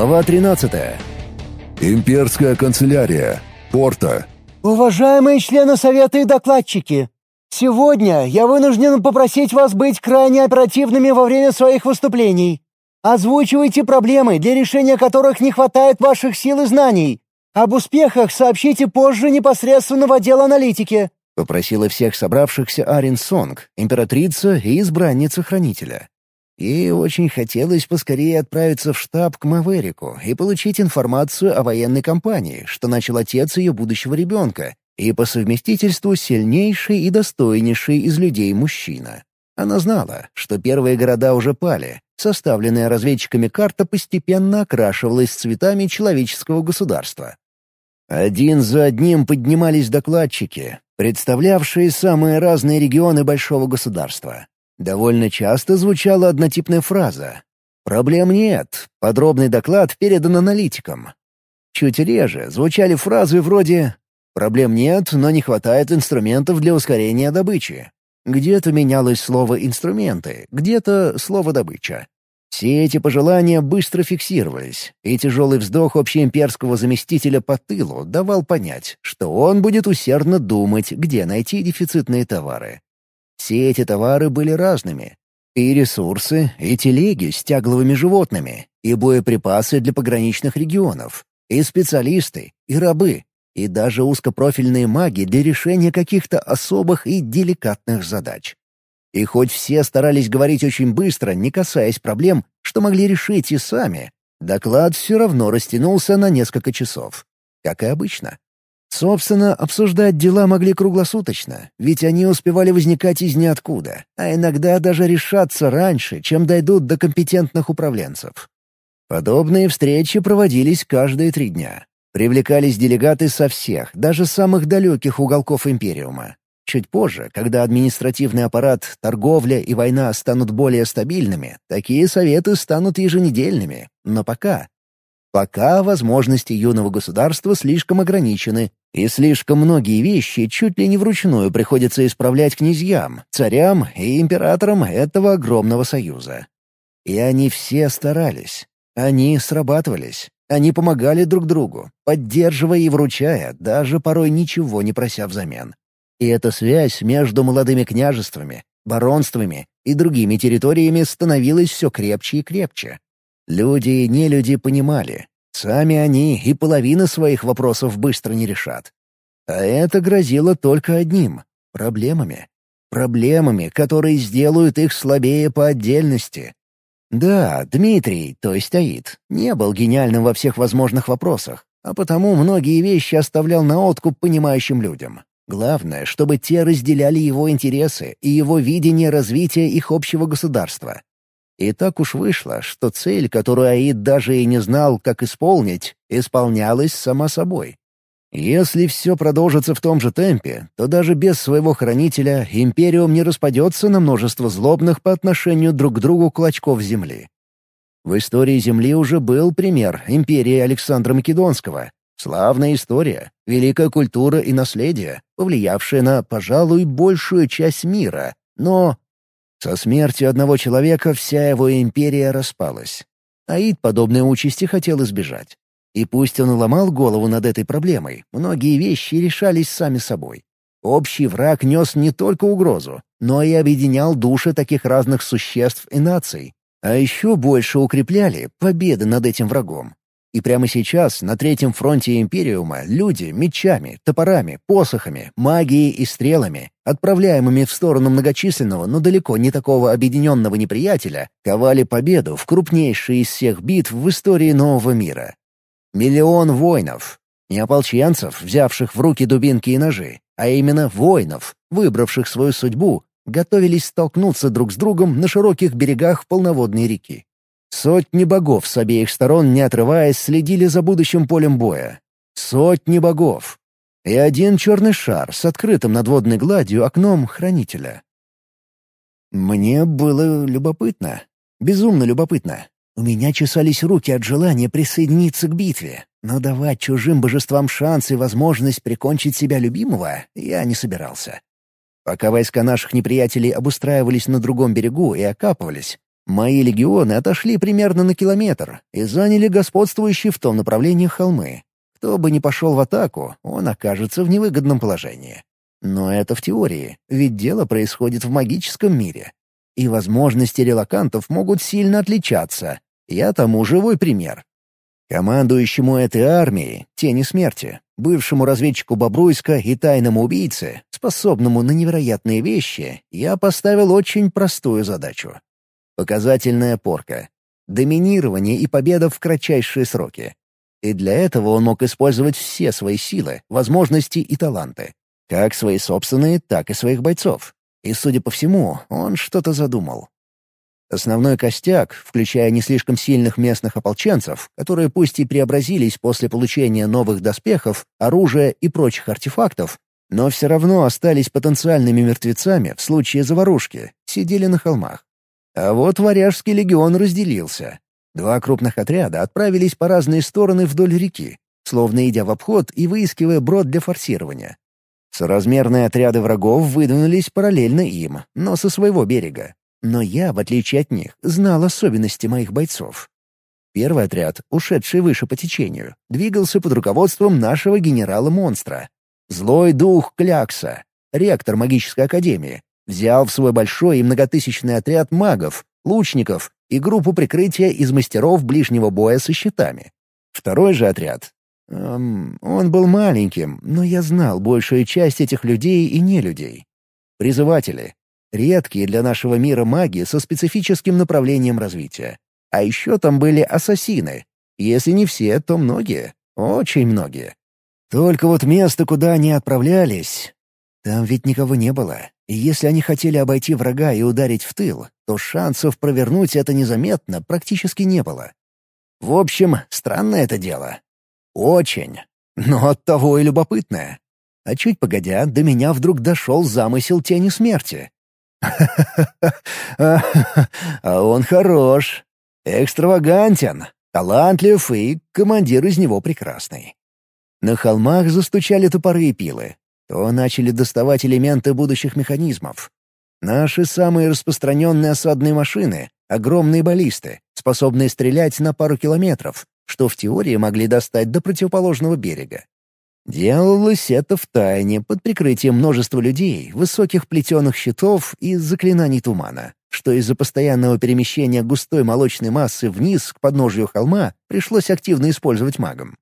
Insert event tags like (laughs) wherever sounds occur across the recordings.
Глава 13. Имперская канцелярия. Порта. Уважаемые члены Совета и докладчики, сегодня я вынужден попросить вас быть крайне оперативными во время своих выступлений. Озвучивайте проблемы, для решения которых не хватает ваших сил и знаний. Об успехах сообщите позже непосредственно в отдел аналитики», — попросила всех собравшихся Арин Сонг, императрица и избранница Хранителя. Ей очень хотелось поскорее отправиться в штаб к Маверику и получить информацию о военной кампании, что начал отец ее будущего ребенка, и по совместительству сильнейший и достойнейший из людей мужчина. Она знала, что первые города уже пали, составленная разведчиками карта постепенно окрашивалась цветами человеческого государства. Один за одним поднимались докладчики, представлявшие самые разные регионы большого государства. Довольно часто звучала однотипная фраза «Проблем нет, подробный доклад передан аналитикам». Чуть реже звучали фразы вроде «Проблем нет, но не хватает инструментов для ускорения добычи». Где-то менялось слово «инструменты», где-то слово «добыча». Все эти пожелания быстро фиксировались, и тяжелый вздох общеимперского заместителя по тылу давал понять, что он будет усердно думать, где найти дефицитные товары. Все эти товары были разными. И ресурсы, и телеги с тягловыми животными, и боеприпасы для пограничных регионов, и специалисты, и рабы, и даже узкопрофильные маги для решения каких-то особых и деликатных задач. И хоть все старались говорить очень быстро, не касаясь проблем, что могли решить и сами, доклад все равно растянулся на несколько часов. Как и обычно. Собственно, обсуждать дела могли круглосуточно, ведь они успевали возникать из ниоткуда, а иногда даже решаться раньше, чем дойдут до компетентных управленцев. Подобные встречи проводились каждые три дня. Привлекались делегаты со всех, даже самых далеких уголков Империума. Чуть позже, когда административный аппарат, торговля и война станут более стабильными, такие советы станут еженедельными. Но пока Пока возможности юного государства слишком ограничены, и слишком многие вещи чуть ли не вручную приходится исправлять князьям, царям и императорам этого огромного союза. И они все старались. Они срабатывались. Они помогали друг другу, поддерживая и вручая, даже порой ничего не прося взамен. И эта связь между молодыми княжествами, баронствами и другими территориями становилась все крепче и крепче. Люди и нелюди понимали, сами они и половины своих вопросов быстро не решат. А это грозило только одним — проблемами. Проблемами, которые сделают их слабее по отдельности. Да, Дмитрий, то есть Аид, не был гениальным во всех возможных вопросах, а потому многие вещи оставлял на откуп понимающим людям. Главное, чтобы те разделяли его интересы и его видение развития их общего государства. И так уж вышло, что цель, которую Аид даже и не знал, как исполнить, исполнялась сама собой. Если все продолжится в том же темпе, то даже без своего хранителя Империум не распадется на множество злобных по отношению друг к другу клочков земли. В истории Земли уже был пример империи Александра Македонского. Славная история, великая культура и наследие, повлиявшая на, пожалуй, большую часть мира. Но со смертью одного человека вся его империя распалась. Аид подобной участи хотел избежать. И пусть он ломал голову над этой проблемой, многие вещи решались сами собой. Общий враг нес не только угрозу, но и объединял души таких разных существ и наций. А еще больше укрепляли победы над этим врагом. И прямо сейчас на третьем фронте Империума люди мечами, топорами, посохами, магией и стрелами, отправляемыми в сторону многочисленного, но далеко не такого объединенного неприятеля, ковали победу в крупнейшей из всех битв в истории нового мира. Миллион воинов. Не ополченцев, взявших в руки дубинки и ножи, а именно воинов, выбравших свою судьбу, готовились столкнуться друг с другом на широких берегах полноводной реки. Сотни богов с обеих сторон, не отрываясь, следили за будущим полем боя. Сотни богов. И один черный шар с открытым над водной гладью окном хранителя. Мне было любопытно. Безумно любопытно. У меня чесались руки от желания присоединиться к битве, но давать чужим божествам шанс и возможность прикончить себя любимого я не собирался. Пока войска наших неприятелей обустраивались на другом берегу и окапывались, Мои легионы отошли примерно на километр и заняли господствующие в том направлении холмы. Кто бы ни пошел в атаку, он окажется в невыгодном положении. Но это в теории, ведь дело происходит в магическом мире. И возможности релакантов могут сильно отличаться. Я тому живой пример. Командующему этой армией, Тени Смерти, бывшему разведчику Бобруйска и тайному убийце, способному на невероятные вещи, я поставил очень простую задачу. Показательная порка. Доминирование и победа в кратчайшие сроки. И для этого он мог использовать все свои силы, возможности и таланты. Как свои собственные, так и своих бойцов. И, судя по всему, он что-то задумал. Основной костяк, включая не слишком сильных местных ополченцев, которые пусть и преобразились после получения новых доспехов, оружия и прочих артефактов, но все равно остались потенциальными мертвецами в случае заварушки, сидели на холмах. А вот варяжский легион разделился. Два крупных отряда отправились по разные стороны вдоль реки, словно идя в обход и выискивая брод для форсирования. Соразмерные отряды врагов выдвинулись параллельно им, но со своего берега, но я, в отличие от них, знал особенности моих бойцов. Первый отряд, ушедший выше по течению, двигался под руководством нашего генерала-монстра. Злой дух Клякса, ректор магической академии, взял в свой большой и многотысячный отряд магов, лучников и группу прикрытия из мастеров ближнего боя со щитами. Второй же отряд... Эм, он был маленьким, но я знал большую часть этих людей и не людей. Призыватели, Редкие для нашего мира маги со специфическим направлением развития. А еще там были ассасины. Если не все, то многие. Очень многие. Только вот место, куда они отправлялись... Там ведь никого не было. И если они хотели обойти врага и ударить в тыл, то шансов провернуть это незаметно практически не было. В общем, странное это дело. Очень. Но оттого и любопытное. А чуть погодя, до меня вдруг дошел замысел тени смерти. (laughs) А он хорош, экстравагантен, талантлив и командир из него прекрасный. На холмах застучали топоры и пилы. То начали доставать элементы будущих механизмов. Наши самые распространенные осадные машины — огромные баллисты, способные стрелять на пару километров, что в теории могли достать до противоположного берега. Делалось это в тайне, под прикрытием множества людей, высоких плетеных щитов и заклинаний тумана, что из-за постоянного перемещения густой молочной массы вниз к подножию холма пришлось активно использовать магом.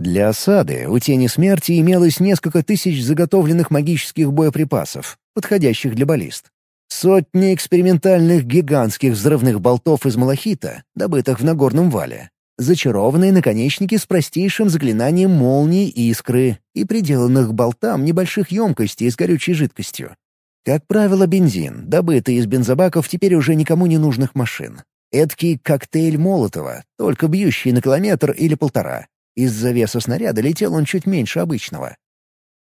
Для осады у Тени Смерти имелось несколько тысяч заготовленных магических боеприпасов, подходящих для баллист. Сотни экспериментальных гигантских взрывных болтов из малахита, добытых в Нагорном Вале, зачарованные наконечники с простейшим заклинанием молнии искры и приделанных болтам небольших емкостей с горючей жидкостью. Как правило, бензин, добытый из бензобаков теперь уже никому не нужных машин. Эдкий коктейль Молотова, только бьющий на километр или полтора. Из-за веса снаряда летел он чуть меньше обычного.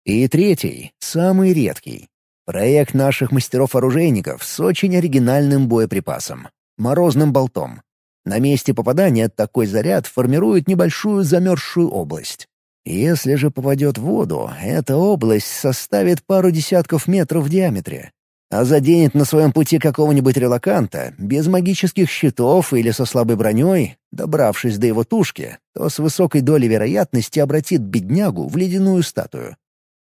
И третий, самый редкий. Проект наших мастеров-оружейников с очень оригинальным боеприпасом — морозным болтом. На месте попадания такой заряд формирует небольшую замерзшую область. Если же попадет в воду, эта область составит пару десятков метров в диаметре. А заденет на своем пути какого-нибудь релаканта, без магических щитов или со слабой броней, добравшись до его тушки, то с высокой долей вероятности обратит беднягу в ледяную статую.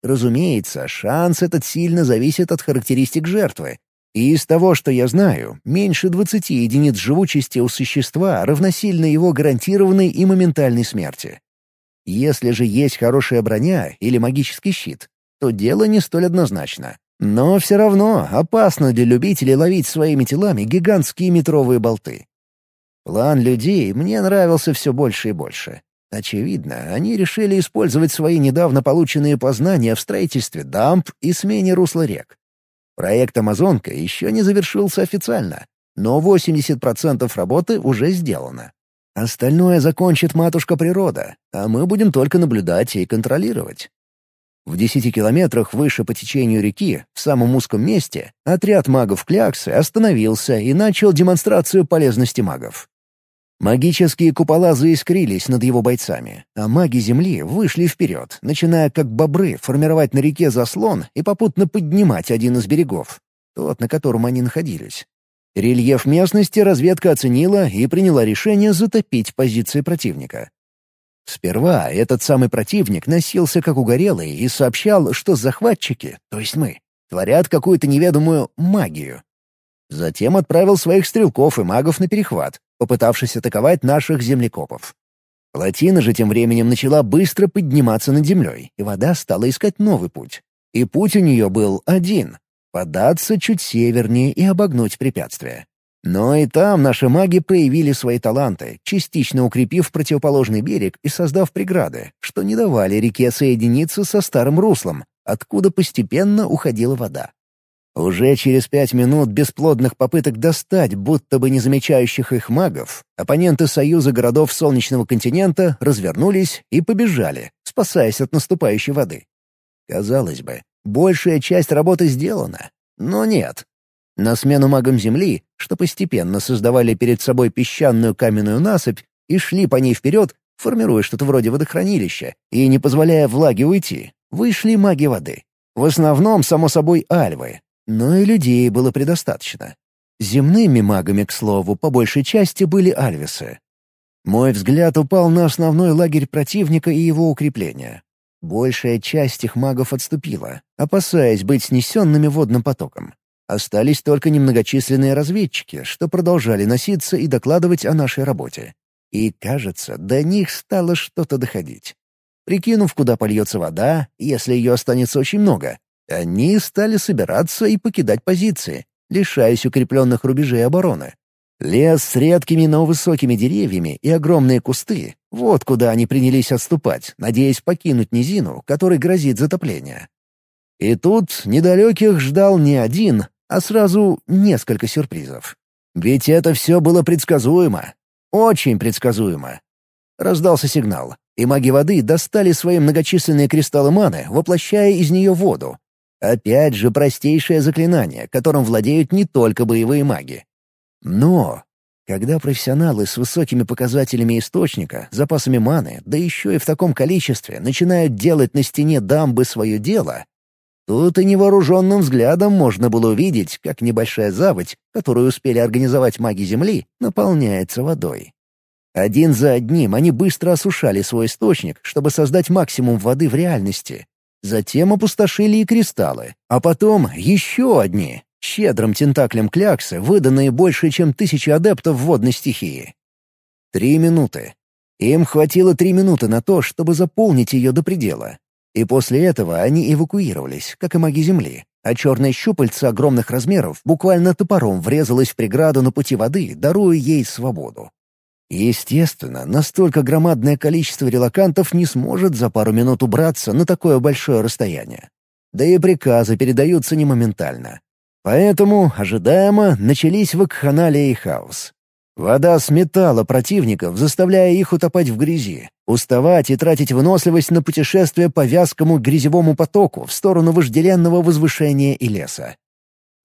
Разумеется, шанс этот сильно зависит от характеристик жертвы, и из того, что я знаю, меньше 20 единиц живучести у существа равносильно его гарантированной и моментальной смерти. Если же есть хорошая броня или магический щит, то дело не столь однозначно. Но все равно опасно для любителей ловить своими телами гигантские метровые болты. План людей мне нравился все больше и больше. Очевидно, они решили использовать свои недавно полученные познания в строительстве дамб и смене русла рек. Проект «Амазонка» еще не завершился официально, но 80% работы уже сделано. Остальное закончит матушка природа, а мы будем только наблюдать и контролировать. В десяти километрах выше по течению реки, в самом узком месте, отряд магов Кляксы остановился и начал демонстрацию полезности магов. Магические купола заискрились над его бойцами, а маги Земли вышли вперед, начиная как бобры формировать на реке заслон и попутно поднимать один из берегов, тот, на котором они находились. Рельеф местности разведка оценила и приняла решение затопить позиции противника. Сперва этот самый противник носился как угорелый и сообщал, что захватчики, то есть мы, творят какую-то неведомую магию. Затем отправил своих стрелков и магов на перехват, попытавшись атаковать наших землекопов. Плотина же тем временем начала быстро подниматься над землей, и вода стала искать новый путь. И путь у нее был один — податься чуть севернее и обогнуть препятствие. Но и там наши маги проявили свои таланты, частично укрепив противоположный берег и создав преграды, что не давали реке соединиться со старым руслом, откуда постепенно уходила вода. Уже через пять минут бесплодных попыток достать будто бы не замечающих их магов, оппоненты Союза городов Солнечного континента развернулись и побежали, спасаясь от наступающей воды. Казалось бы, большая часть работы сделана, но нет. На смену магам Земли, что постепенно создавали перед собой песчаную каменную насыпь и шли по ней вперед, формируя что-то вроде водохранилища и не позволяя влаге уйти, вышли маги воды. В основном, само собой, альвы, но и людей было предостаточно. Земными магами, к слову, по большей части были альвисы. Мой взгляд упал на основной лагерь противника и его укрепления. Большая часть их магов отступила, опасаясь быть снесенными водным потоком. Остались только немногочисленные разведчики, что продолжали носиться и докладывать о нашей работе. И, кажется, до них стало что-то доходить. Прикинув, куда польется вода, если ее останется очень много, они стали собираться и покидать позиции, лишаясь укрепленных рубежей обороны. Лес с редкими, но высокими деревьями и огромные кусты — вот куда они принялись отступать, надеясь покинуть низину, которой грозит затопление. И тут недалеких ждал не один, а сразу несколько сюрпризов. Ведь это все было предсказуемо. Очень предсказуемо. Раздался сигнал, и маги воды достали свои многочисленные кристаллы маны, воплощая из нее воду, Опять же простейшее заклинание, которым владеют не только боевые маги. Но когда профессионалы с высокими показателями источника, запасами маны, да еще и в таком количестве, начинают делать на стене дамбы свое дело, тут и невооруженным взглядом можно было увидеть, как небольшая заводь, которую успели организовать маги Земли, наполняется водой. Один за одним они быстро осушали свой источник, чтобы создать максимум воды в реальности, Затем опустошили и кристаллы, а потом еще одни, щедрым тентаклем кляксы, выданные больше, чем тысячи адептов водной стихии. Три минуты. Им хватило три минуты на то, чтобы заполнить ее до предела. И после этого они эвакуировались, как и маги Земли, а черное щупальце огромных размеров буквально топором врезалось в преграду на пути воды, даруя ей свободу. Естественно, настолько громадное количество релакантов не сможет за пару минут убраться на такое большое расстояние. Да и приказы передаются не моментально. Поэтому, ожидаемо, начались вакханалия и хаос. Вода сметала противников, заставляя их утопать в грязи, уставать и тратить выносливость на путешествие по вязкому грязевому потоку в сторону вожделенного возвышения и леса.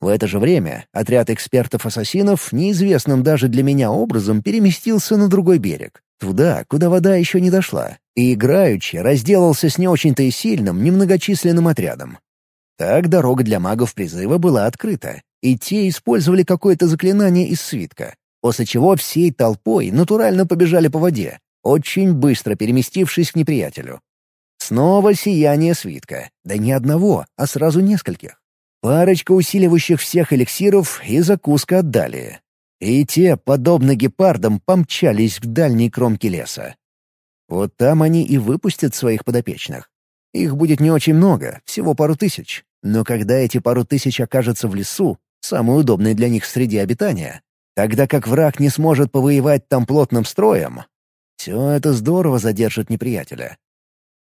В это же время отряд экспертов-ассасинов неизвестным даже для меня образом переместился на другой берег, туда, куда вода еще не дошла, и играючи разделался с не очень-то и сильным, немногочисленным отрядом. Так дорога для магов призыва была открыта, и те использовали какое-то заклинание из свитка, после чего всей толпой натурально побежали по воде, очень быстро переместившись к неприятелю. Снова сияние свитка, да не одного, а сразу нескольких. Парочка усиливающих всех эликсиров и закуска отдали. И те, подобно гепардам, помчались к дальней кромке леса. Вот там они и выпустят своих подопечных. Их будет не очень много, всего пару тысяч. Но когда эти пару тысяч окажутся в лесу, самый удобный для них среди обитания, тогда как враг не сможет повоевать там плотным строем, все это здорово задержит неприятеля.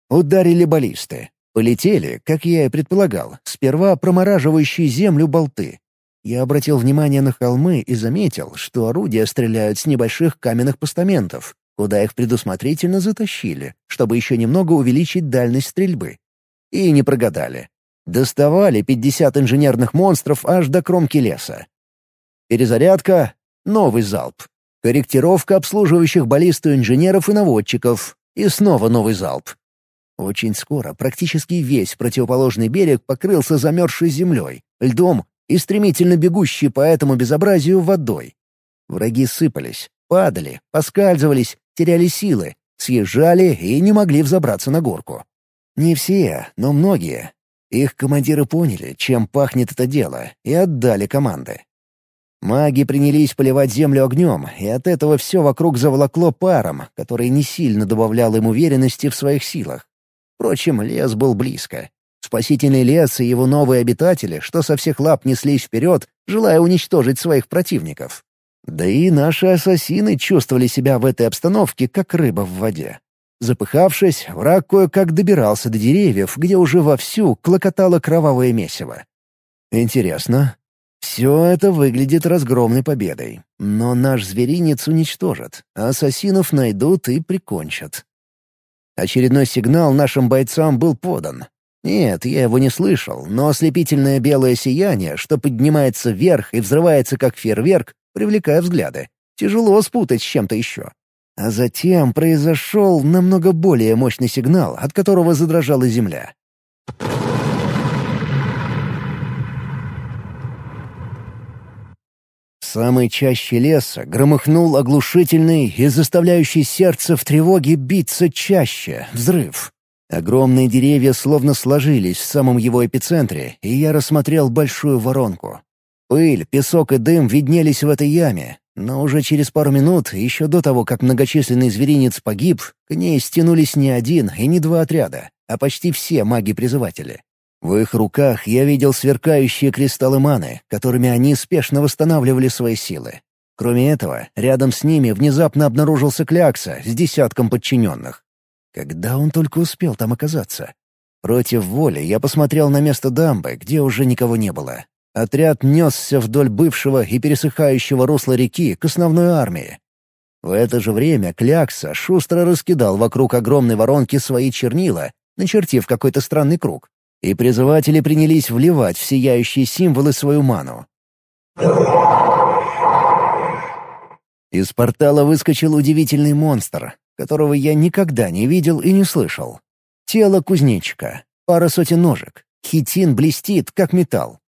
Ударили баллисты. Полетели, как я и предполагал, сперва промораживающие землю болты. Я обратил внимание на холмы и заметил, что орудия стреляют с небольших каменных постаментов, куда их предусмотрительно затащили, чтобы еще немного увеличить дальность стрельбы. И не прогадали. Доставали 50 инженерных монстров аж до кромки леса. Перезарядка — новый залп. Корректировка обслуживающих баллисту инженеров и наводчиков. И снова новый залп. Очень скоро практически весь противоположный берег покрылся замерзшей землей, льдом и стремительно бегущей по этому безобразию водой. Враги сыпались, падали, поскальзывались, теряли силы, съезжали и не могли взобраться на горку. Не все, но многие. Их командиры поняли, чем пахнет это дело, и отдали команды. Маги принялись поливать землю огнем, и от этого все вокруг заволокло паром, который не сильно добавлял им уверенности в своих силах. Впрочем, лес был близко. Спасительный лес и его новые обитатели, что со всех лап неслись вперед, желая уничтожить своих противников. Да и наши ассасины чувствовали себя в этой обстановке, как рыба в воде. Запыхавшись, враг кое-как добирался до деревьев, где уже вовсю клокотало кровавое месиво. Интересно, все это выглядит разгромной победой. Но наш зверинец уничтожат, а ассасинов найдут и прикончат. Очередной сигнал нашим бойцам был подан. Нет, я его не слышал, но ослепительное белое сияние, что поднимается вверх и взрывается как фейерверк, привлекая взгляды. Тяжело спутать с чем-то еще. А затем произошел намного более мощный сигнал, от которого задрожала земля. Самой чаще леса громыхнул оглушительный и заставляющий сердце в тревоге биться чаще взрыв. Огромные деревья словно сложились в самом его эпицентре, и я рассмотрел большую воронку. Пыль, песок и дым виднелись в этой яме, но уже через пару минут, еще до того, как многочисленный зверинец погиб, к ней стянулись не один и не два отряда, а почти все маги-призыватели. В их руках я видел сверкающие кристаллы маны, которыми они спешно восстанавливали свои силы. Кроме этого, рядом с ними внезапно обнаружился Клякса с десятком подчиненных. Когда он только успел там оказаться? Против воли я посмотрел на место дамбы, где уже никого не было. Отряд несся вдоль бывшего и пересыхающего русла реки к основной армии. В это же время Клякса шустро раскидал вокруг огромной воронки свои чернила, начертив какой-то странный круг и призыватели принялись вливать в сияющие символы свою ману. Из портала выскочил удивительный монстр, которого я никогда не видел и не слышал. Тело кузнечика, пара сотен ножек, хитин блестит, как металл.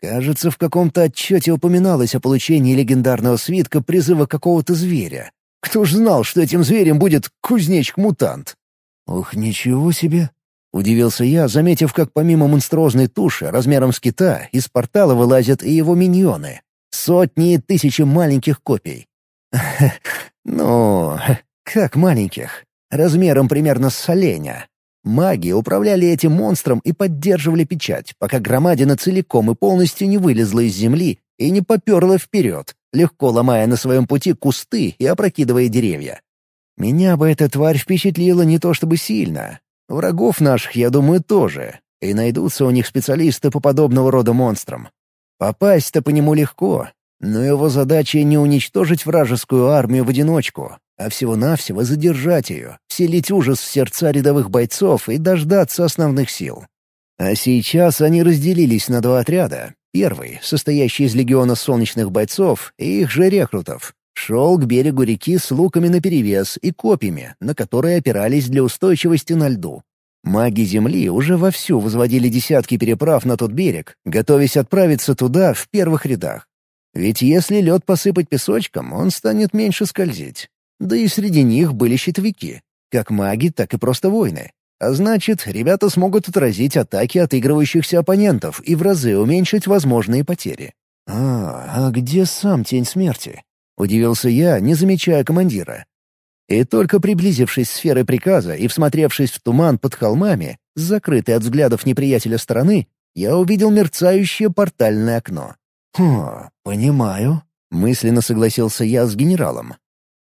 Кажется, в каком-то отчете упоминалось о получении легендарного свитка призыва какого-то зверя. Кто ж знал, что этим зверем будет кузнечик-мутант? Ух, ничего себе! Удивился я, заметив, как помимо монструозной туши размером с кита из портала вылазят и его миньоны. Сотни и тысячи маленьких копий. (laughs) Ну, как маленьких? Размером примерно с оленя. Маги управляли этим монстром и поддерживали печать, пока громадина целиком и полностью не вылезла из земли и не поперла вперед, легко ломая на своем пути кусты и опрокидывая деревья. Меня бы эта тварь впечатлила не то чтобы сильно, Врагов наших, я думаю, тоже. И найдутся у них специалисты по подобного рода монстрам. Попасть-то по нему легко, но его задача не уничтожить вражескую армию в одиночку, а всего-навсего задержать ее, вселить ужас в сердца рядовых бойцов и дождаться основных сил. А сейчас они разделились на два отряда. Первый, состоящий из легиона солнечных бойцов и их же рекрутов, Шел к берегу реки с луками наперевес и копьями, на которые опирались для устойчивости на льду. Маги Земли уже вовсю возводили десятки переправ на тот берег, готовясь отправиться туда в первых рядах. Ведь если лед посыпать песочком, он станет меньше скользить. Да и среди них были щитовики, как маги, так и просто воины. А значит, ребята смогут отразить атаки отыгрывающихся оппонентов и в разы уменьшить возможные потери. А, а где сам Тень Смерти? — удивился я, не замечая командира. И только приблизившись к сфере приказа и всмотревшись в туман под холмами, закрытый от взглядов неприятеля стороны, я увидел мерцающее портальное окно. «Хм, понимаю», — мысленно согласился я с генералом.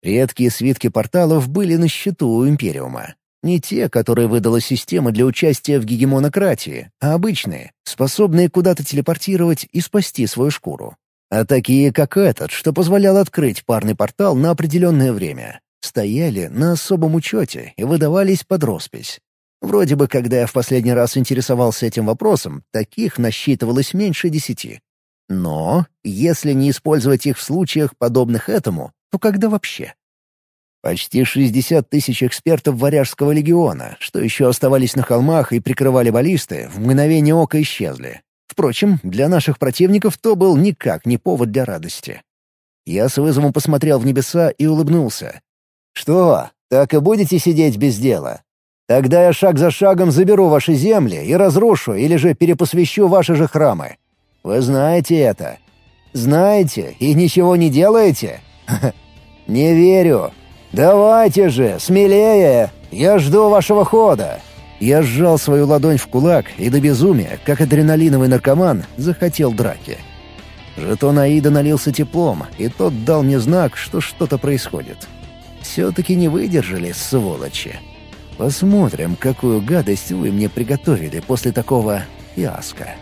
Редкие свитки порталов были на счету у Империума. Не те, которые выдала система для участия в гегемонократии, а обычные, способные куда-то телепортировать и спасти свою шкуру. А такие, как этот, что позволял открыть парный портал на определенное время, стояли на особом учете и выдавались под роспись. Вроде бы, когда я в последний раз интересовался этим вопросом, таких насчитывалось меньше десяти. Но, если не использовать их в случаях, подобных этому, то когда вообще? Почти 60 тысяч экспертов Варяжского легиона, что еще оставались на холмах и прикрывали баллисты, в мгновение ока исчезли. Впрочем, для наших противников то был никак не повод для радости. Я с вызовом посмотрел в небеса и улыбнулся. «Что, так и будете сидеть без дела? Тогда я шаг за шагом заберу ваши земли и разрушу или же перепосвящу ваши же храмы. Вы знаете это. Знаете и ничего не делаете? (laughs) Не верю. Давайте же, смелее. Я жду вашего хода. Я сжал свою ладонь в кулак и до безумия, как адреналиновый наркоман, захотел драки. Жетон Аида налился теплом, и тот дал мне знак, что что-то происходит. Все-таки не выдержали, сволочи. Посмотрим, какую гадость вы мне приготовили после такого фиаско.